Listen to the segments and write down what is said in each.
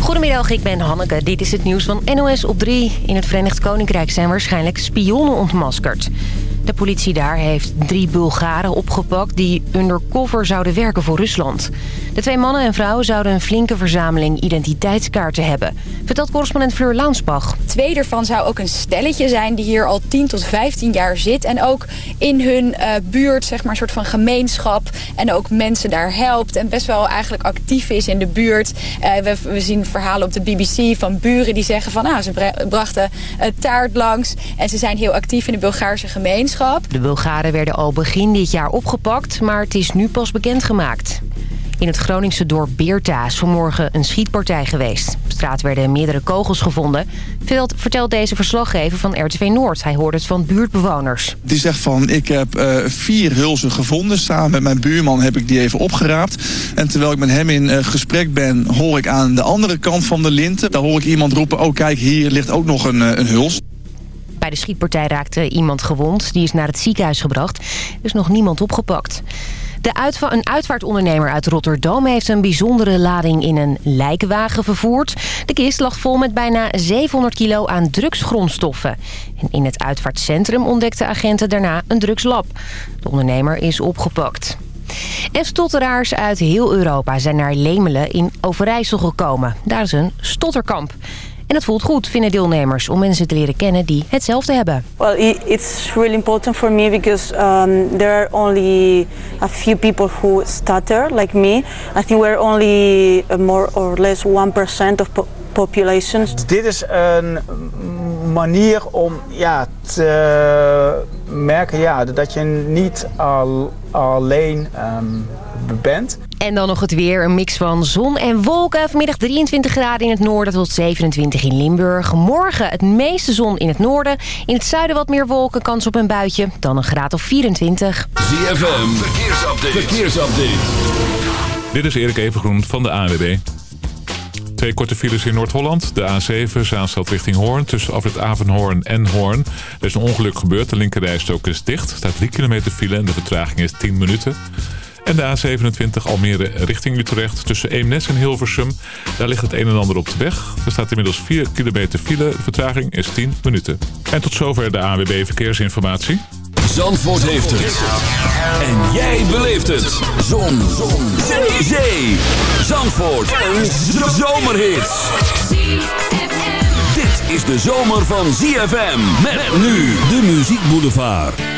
Goedemiddag, ik ben Hanneke. Dit is het nieuws van NOS op 3. In het Verenigd Koninkrijk zijn waarschijnlijk spionnen ontmaskerd. De politie daar heeft drie Bulgaren opgepakt die undercover zouden werken voor Rusland. De twee mannen en vrouwen zouden een flinke verzameling identiteitskaarten hebben. Vertelt correspondent Fleur Launsbach. Twee ervan zou ook een stelletje zijn die hier al 10 tot 15 jaar zit. En ook in hun uh, buurt, zeg maar, een soort van gemeenschap. En ook mensen daar helpt. En best wel eigenlijk actief is in de buurt. Uh, we, we, zien verhalen op de BBC van buren die zeggen van... Ah, ze brachten uh, taart langs. En ze zijn heel actief in de Bulgaarse gemeenschap. De Bulgaren werden al begin dit jaar opgepakt, maar het is nu pas bekendgemaakt. In het Groningse dorp Beerta is vanmorgen een schietpartij geweest. Op straat werden meerdere kogels gevonden. Vertelt deze verslaggever van RTV Noord. Hij hoort het van buurtbewoners. Die zegt van, ik heb uh, vier hulzen gevonden. Samen met mijn buurman heb ik die even opgeraapt. En terwijl ik met hem in uh, gesprek ben, hoor ik aan de andere kant van de linten... daar hoor ik iemand roepen, oh kijk, hier ligt ook nog een, uh, een huls. Bij de schietpartij raakte iemand gewond. Die is naar het ziekenhuis gebracht. Er is nog niemand opgepakt. De een uitvaartondernemer uit Rotterdam heeft een bijzondere lading in een lijkenwagen vervoerd. De kist lag vol met bijna 700 kilo aan drugsgrondstoffen. En in het uitvaartcentrum ontdekten agenten daarna een drugslab. De ondernemer is opgepakt. En stotteraars uit heel Europa zijn naar Lemelen in Overijssel gekomen. Daar is een stotterkamp. En het voelt goed, vinden deelnemers, om mensen te leren kennen die hetzelfde hebben. Well, it's really important for me because um, there are only a few people who stutter like me. I think we're only more or less 1% of po population. Dit is een manier om ja, te merken ja, dat je niet al, alleen um, bent. En dan nog het weer. Een mix van zon en wolken. Vanmiddag 23 graden in het noorden tot 27 in Limburg. Morgen het meeste zon in het noorden. In het zuiden wat meer wolken, kans op een buitje. Dan een graad of 24. ZFM, verkeersupdate. verkeersupdate. Dit is Erik Evengroen van de AWB. Twee korte files in Noord-Holland. De A7, Zaanstad richting Hoorn. Tussen afrit Avenhoorn en Hoorn. Er is een ongeluk gebeurd. De linkerrijstok is dicht. Er staat 3 kilometer file en de vertraging is 10 minuten. En de A27 Almere richting Utrecht tussen Eemnes en Hilversum. Daar ligt het een en ander op de weg. Er staat inmiddels 4 kilometer file. De vertraging is 10 minuten. En tot zover de AWB Verkeersinformatie. Zandvoort heeft het. En jij beleeft het. Zon. Zon. Zee. Zee. Zandvoort. Een zomerhit. Dit is de zomer van ZFM. Met nu de Muziek Boulevard.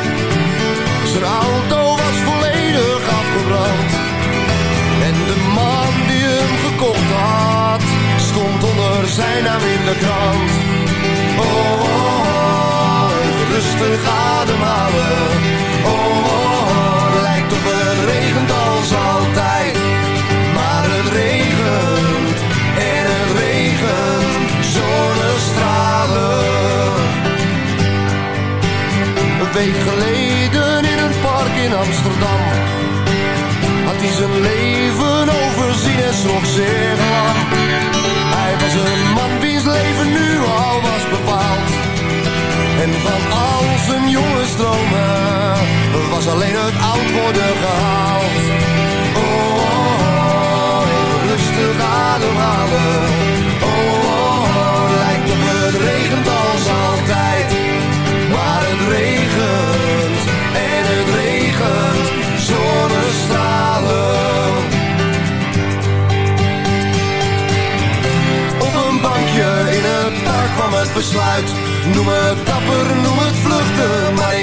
zijn jonge stromen Was alleen het oud worden gehaald. Oh, oh, oh rustig ademhalen. Oh, oh, lijkt op het regent als altijd. Maar het regent en het regent zonnestralen. Op een bankje in het park kwam het besluit. Noem het dapper, noem het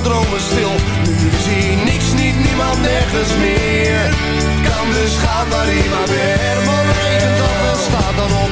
dromen stil. Nu hij niks, niet niemand, nergens meer. Kan dus gaan waar hij maar weer, maar regent af en staat dan op.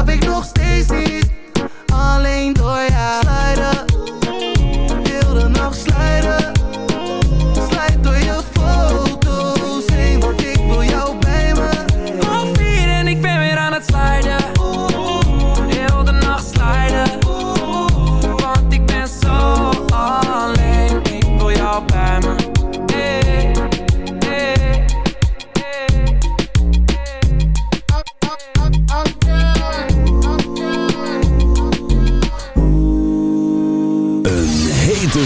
avec l'ours.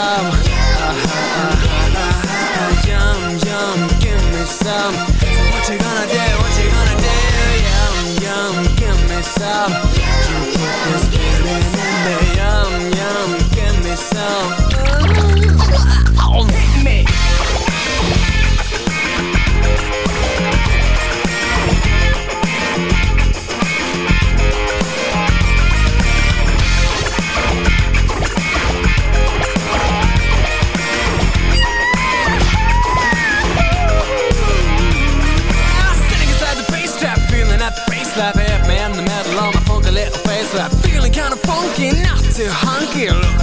me some. Uh-huh, uh-huh, uh-huh. Yum yum, give me some. So what you gonna do? What you gonna do? Yum yum, give me some. You put this. Yum yum, give me some.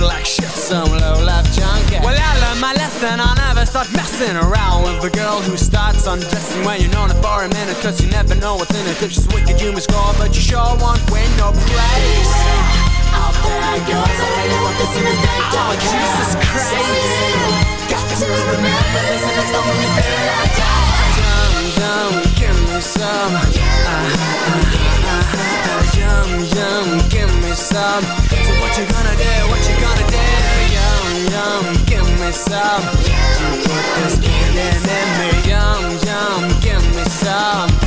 Like shit, some low life junkie. Well, I learned my lesson, I'll never start messing around with a girl who starts undressing when you're known it for a minute, cause you never know what's in it. If she's wicked, you must score, but you sure won't win no praise. Out there goes, I really want this in me some. this yum, in me. Yum, yum, give me some.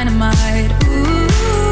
dynamite Ooh.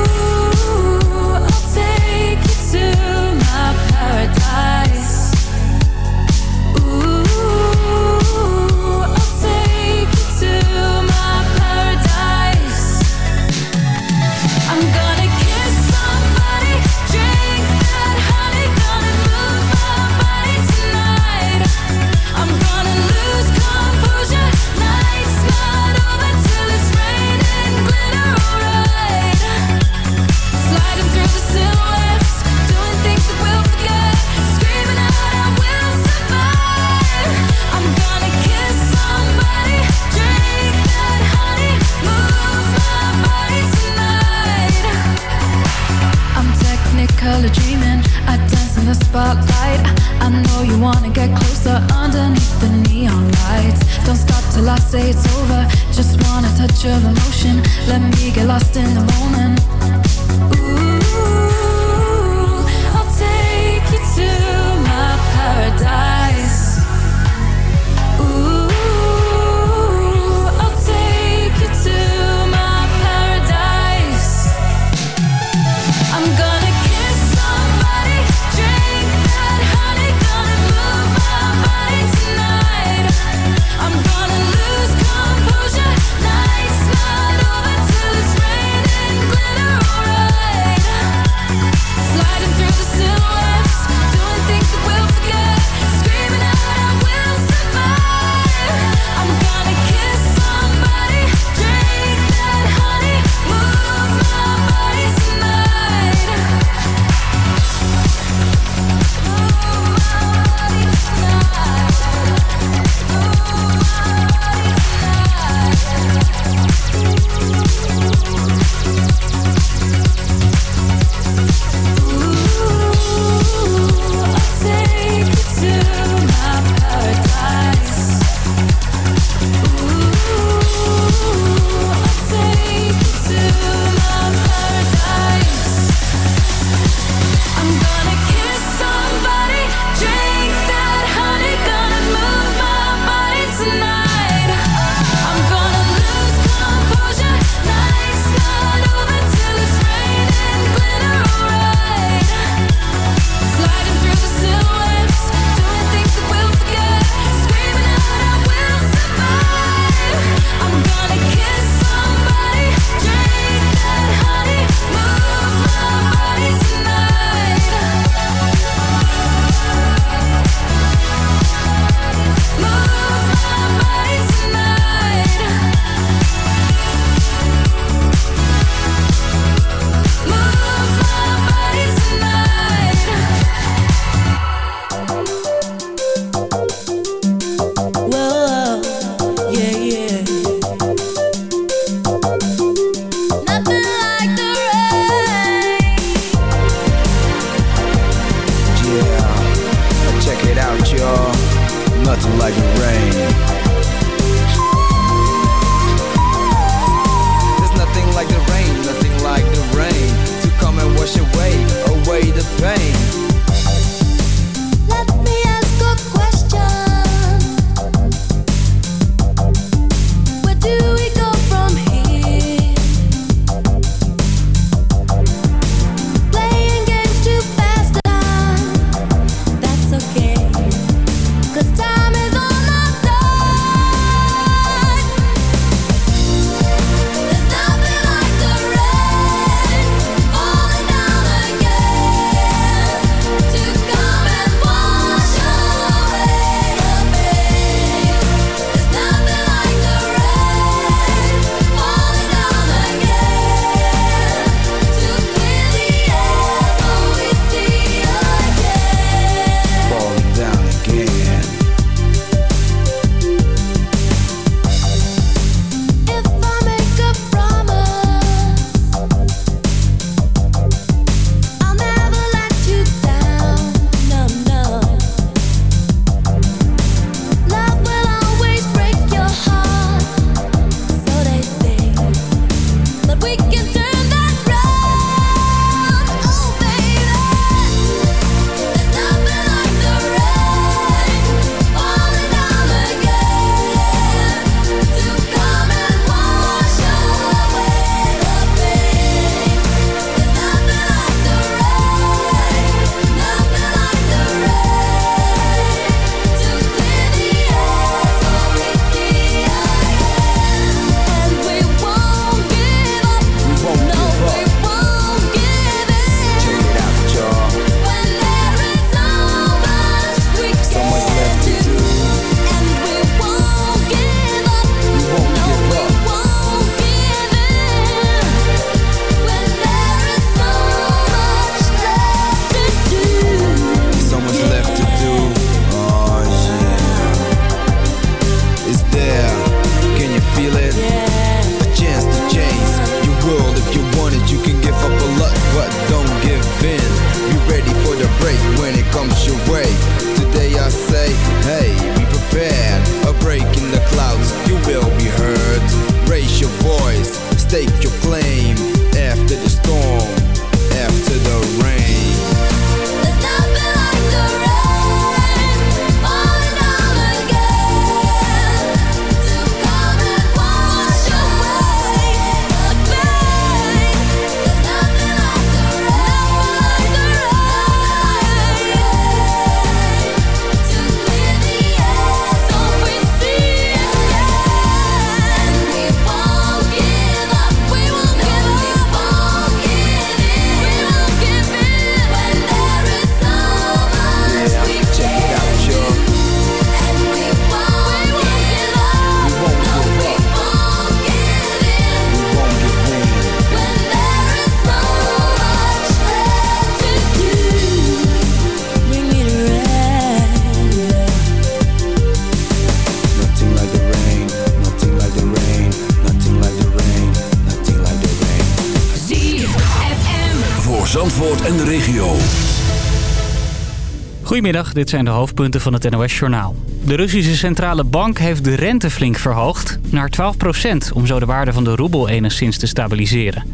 Goedemiddag, dit zijn de hoofdpunten van het NOS-journaal. De Russische Centrale Bank heeft de rente flink verhoogd naar 12% om zo de waarde van de roebel enigszins te stabiliseren.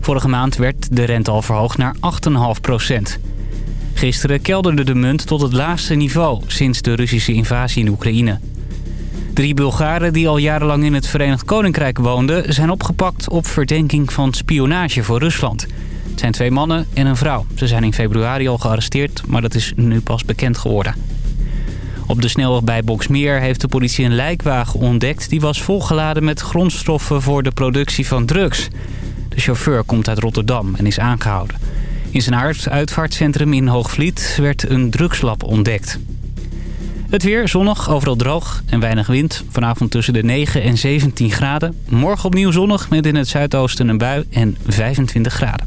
Vorige maand werd de rente al verhoogd naar 8,5% Gisteren kelderde de munt tot het laagste niveau sinds de Russische invasie in Oekraïne. Drie Bulgaren die al jarenlang in het Verenigd Koninkrijk woonden... zijn opgepakt op verdenking van spionage voor Rusland. Het zijn twee mannen en een vrouw. Ze zijn in februari al gearresteerd, maar dat is nu pas bekend geworden. Op de snelweg bij Boksmeer heeft de politie een lijkwagen ontdekt... die was volgeladen met grondstoffen voor de productie van drugs. De chauffeur komt uit Rotterdam en is aangehouden. In zijn uitvaartcentrum in Hoogvliet werd een drugslab ontdekt. Het weer zonnig, overal droog en weinig wind. Vanavond tussen de 9 en 17 graden. Morgen opnieuw zonnig met in het zuidoosten een bui en 25 graden.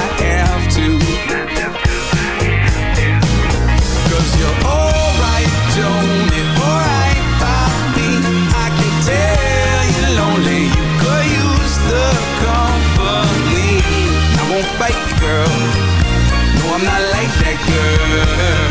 that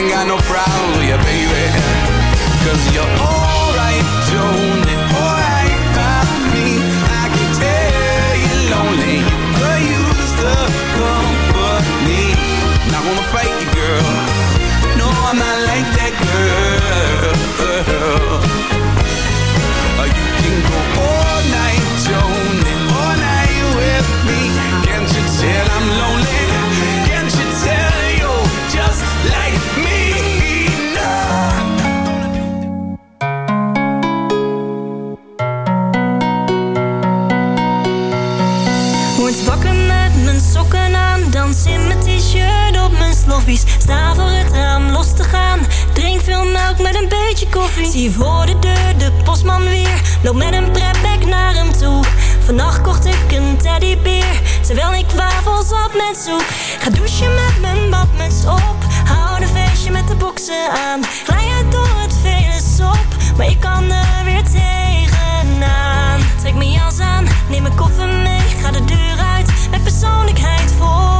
ain't got no problem with you, baby. Cause you're alright, Joe. Ga douchen met mijn badmuts op. hou een feestje met de boksen aan. Glij uit door het vele op, maar ik kan er weer tegenaan. Trek mijn jas aan, neem mijn koffer mee. Ga de deur uit, met persoonlijkheid vol.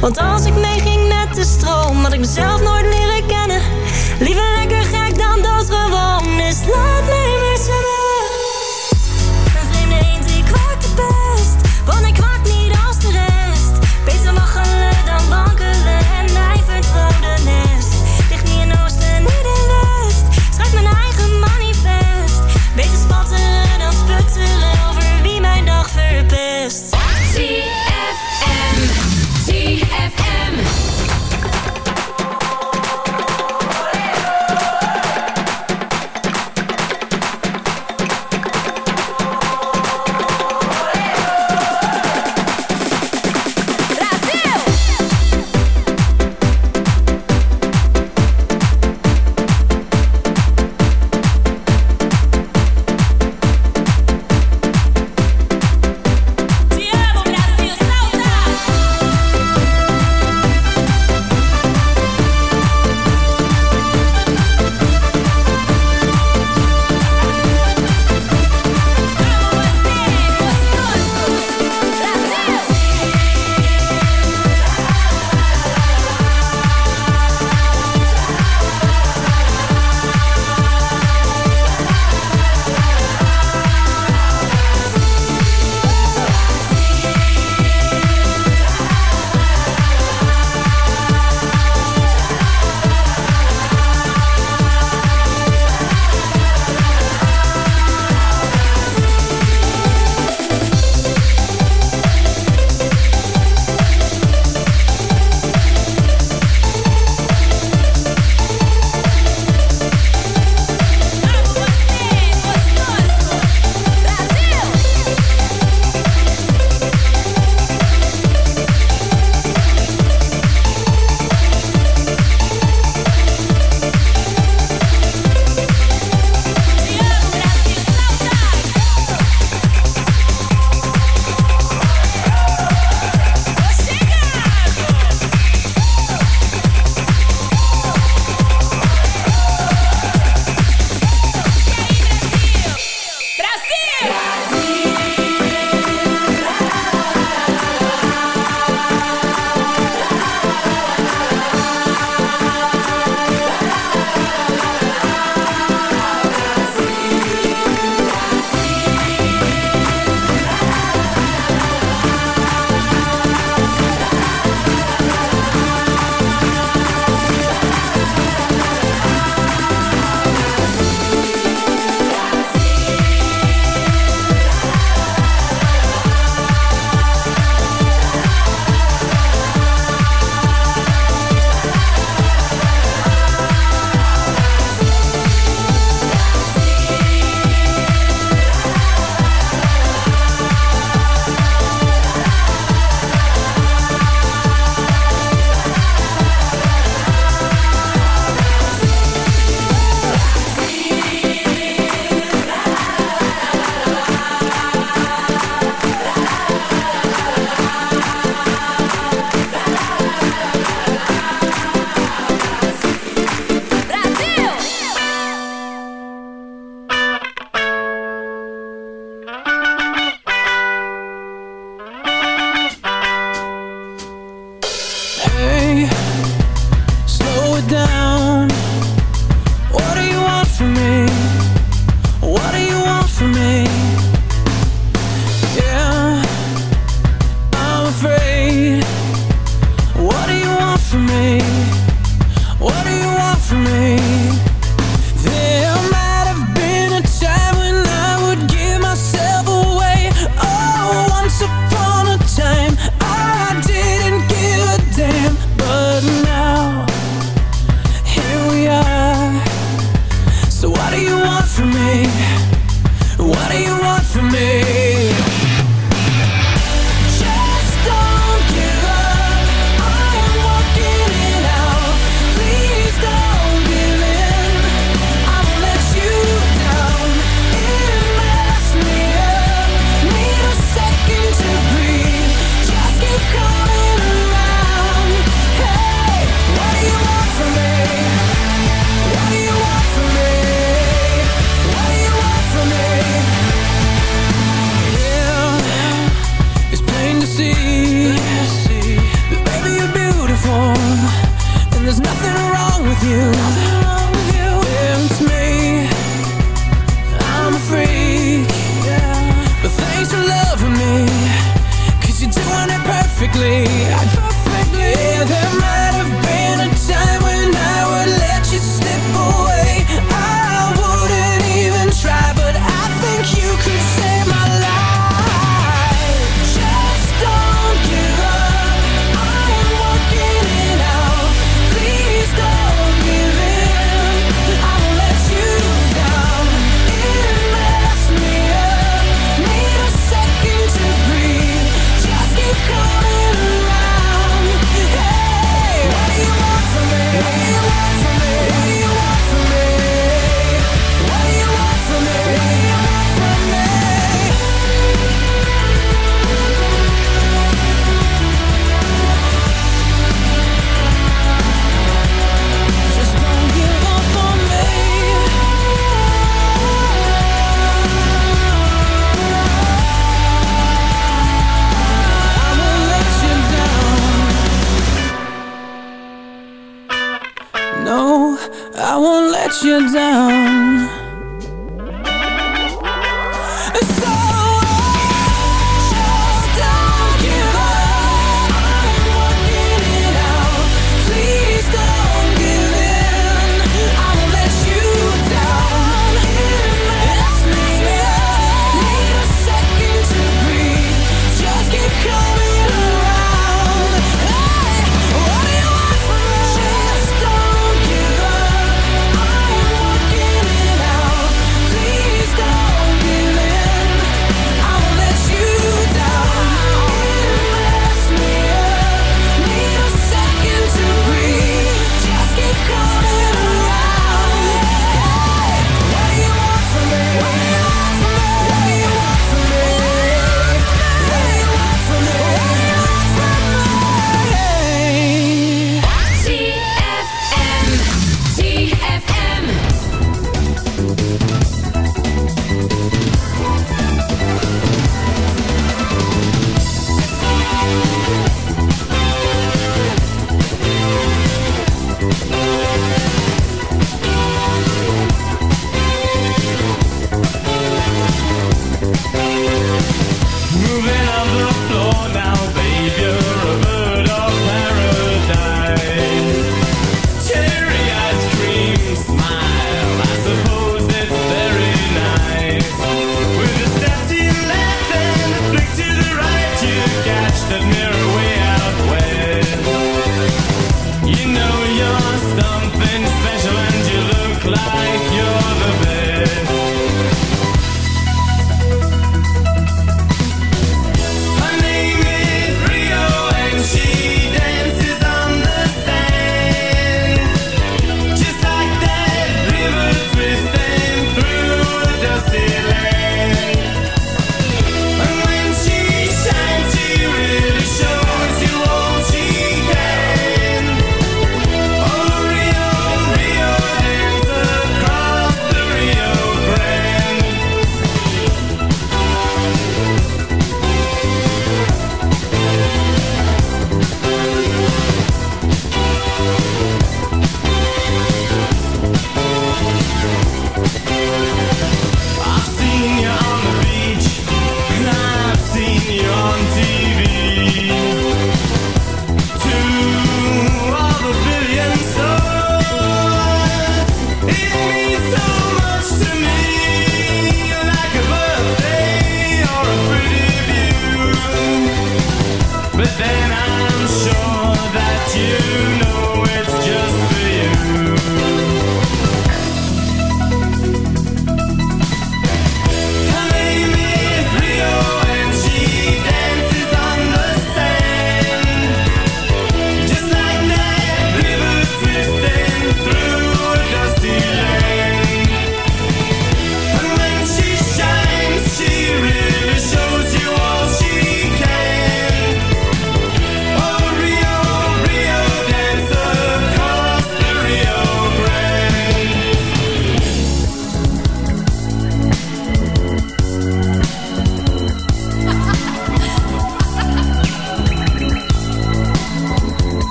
Want als ik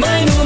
my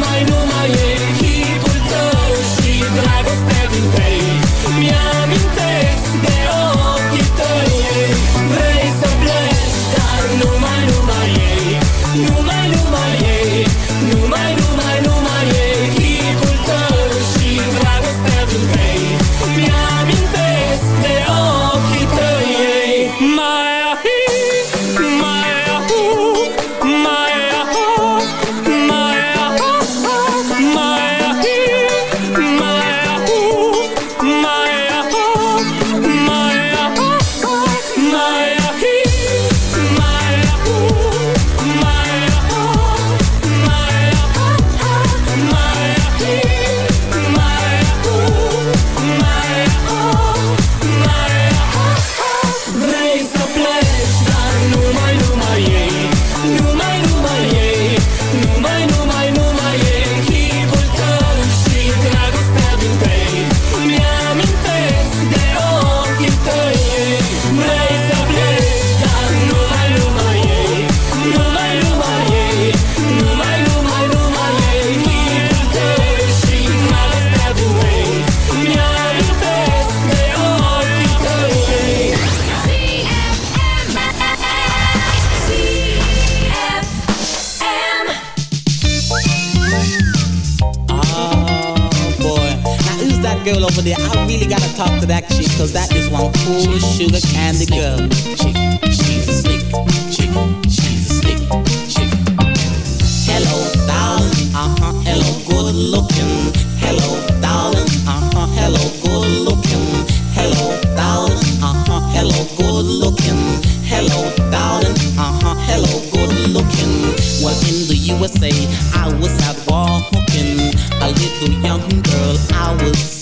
over there? I really gotta talk to that chick, cause that is one cool sugar candy girl. Chick, she's a slick chick, she's a slick chick. Hello, darling, uh-huh, hello, good looking. Hello, darling, uh-huh, hello, good looking. Hello, darling, uh-huh, hello, good looking. Hello, darling, uh-huh, hello, good looking. Well, in the USA, I was out walking. A little young girl I was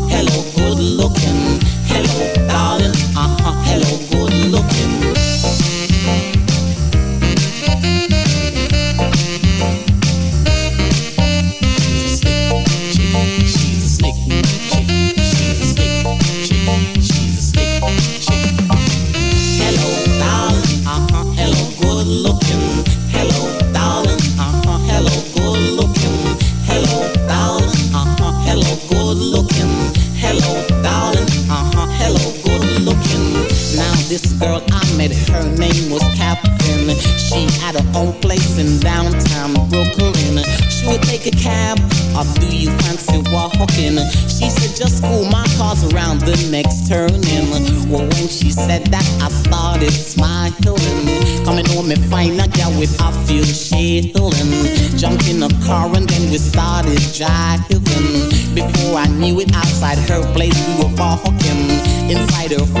little